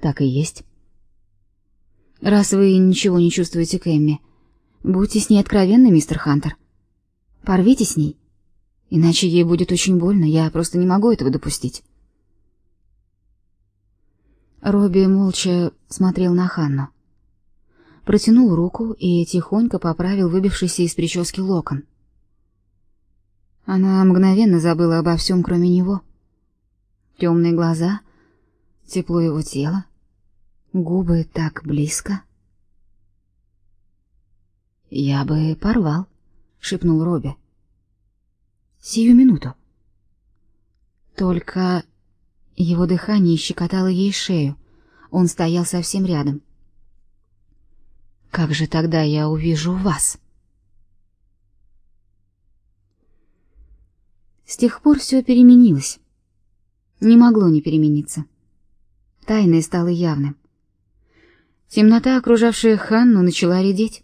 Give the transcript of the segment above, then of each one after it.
Так и есть. Раз вы ничего не чувствуете к Эмми, будьте с ней откровенны, мистер Хантер. Порвите с ней, иначе ей будет очень больно. Я просто не могу этого допустить. Робби молча смотрел на Ханну. Протянул руку и тихонько поправил выбившийся из прически локон. Она мгновенно забыла обо всем, кроме него. Темные глаза, тепло его тела, губы так близко. «Я бы порвал», — шепнул Робби. «Сию минуту». Только его дыхание щекотало ей шею. Он стоял совсем рядом. «Как же тогда я увижу вас?» С тех пор все переменилось. Не могло не перемениться. Тайное стало явным. Темнота, окружавшая Ханну, начала редеть.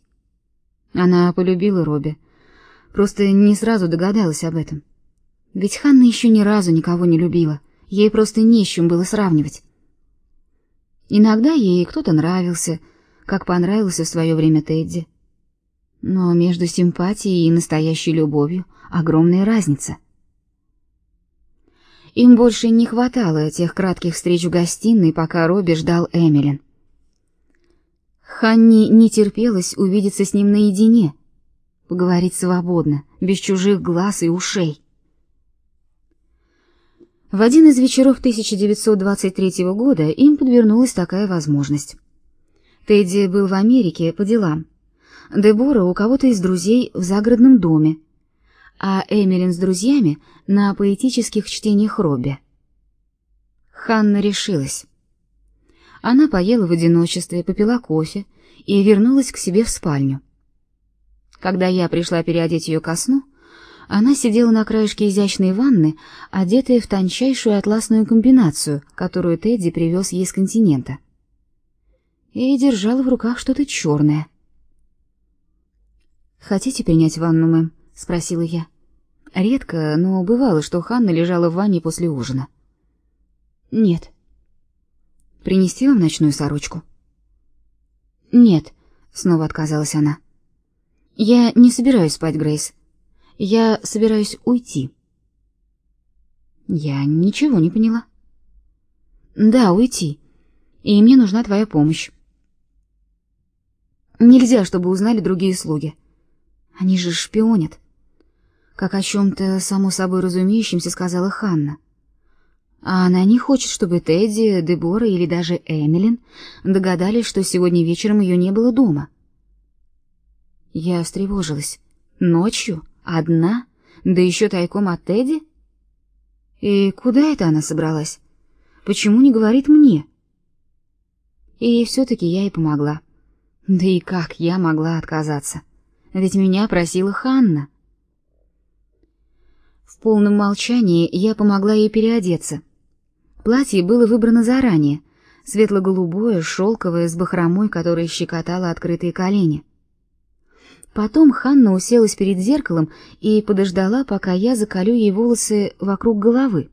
Она полюбила Робби, просто не сразу догадалась об этом. Ведь Ханна еще ни разу никого не любила, ей просто не с чем было сравнивать. Иногда ей кто-то нравился, как понравился в свое время Тедди. Но между симпатией и настоящей любовью огромная разница. Им больше не хватало тех кратких встреч в гостиной, пока Робби ждал Эмилин. Ханни не терпелось увидеться с ним наедине, поговорить свободно, без чужих глаз и ушей. В один из вечеров 1923 года им подвернулась такая возможность. Тедди был в Америке по делам. Дебора у кого-то из друзей в загородном доме, а Эмилин с друзьями на поэтических чтениях Робби. Ханна решилась. Она поела в одиночестве, попила кофе и вернулась к себе в спальню. Когда я пришла переодеть ее ко сну, она сидела на краешке изящной ванны, одетая в тончайшую атласную комбинацию, которую Тедди привез ей с континента, и держала в руках что-то черное. «Хотите принять ванну, мэм?» — спросила я. Редко, но бывало, что Ханна лежала в ванне после ужина. «Нет». «Принести вам ночную сорочку?» «Нет», — снова отказалась она. «Я не собираюсь спать, Грейс. Я собираюсь уйти». «Я ничего не поняла». «Да, уйти. И мне нужна твоя помощь». «Нельзя, чтобы узнали другие слуги». Они же шпионят. Как о чем-то само собой разумеющемся сказала Ханна. А она не хочет, чтобы Тедди, Дебора или даже Эмилин догадались, что сегодня вечером ее не было дома. Я встревожилась. Ночью? Одна? Да еще тайком от Тедди? И куда это она собралась? Почему не говорит мне? И все-таки я ей помогла. Да и как я могла отказаться? — ведь меня просила Ханна. В полном молчании я помогла ей переодеться. Платье было выбрано заранее, светло-голубое, шелковое, с бахромой, которая щекотала открытые колени. Потом Ханна уселась перед зеркалом и подождала, пока я заколю ей волосы вокруг головы.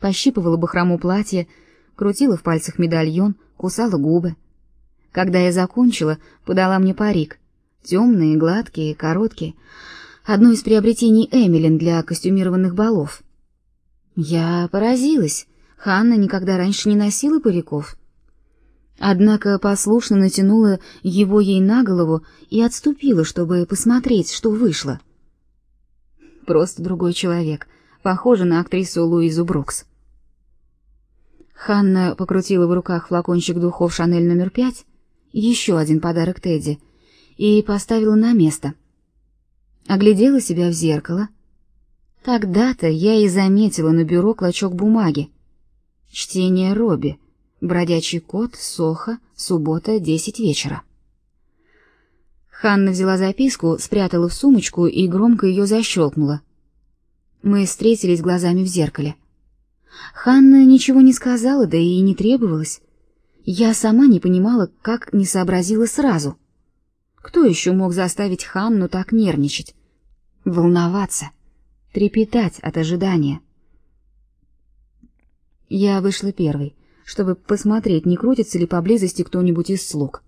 Пощипывала бахрому платья, крутила в пальцах медальон, кусала губы. Когда я закончила, подала мне парик. Темные, гладкие, короткие. Одно из приобретений Эмилин для костюмированных балов. Я поразилась. Ханна никогда раньше не носила париков. Однако послушно натянула его ей на голову и отступила, чтобы посмотреть, что вышло. Просто другой человек, похожа на актрису Луизу Брукс. Ханна покрутила в руках флакончик духов Шанель номер пять, еще один подарок Тедди — и поставила на место. Оглядела себя в зеркало. Тогда-то я и заметила на бюро клочок бумаги. Чтение Робби. Бродячий кот, Соха, суббота, десять вечера. Ханна взяла записку, спрятала в сумочку и громко ее защелкнула. Мы встретились глазами в зеркале. Ханна ничего не сказала, да и не требовалось. Я сама не понимала, как не сообразила сразу. Кто еще мог заставить Ханну так нервничать, волноваться, трепетать от ожидания? Я вышла первой, чтобы посмотреть, не крутится ли поблизости кто-нибудь из слуг.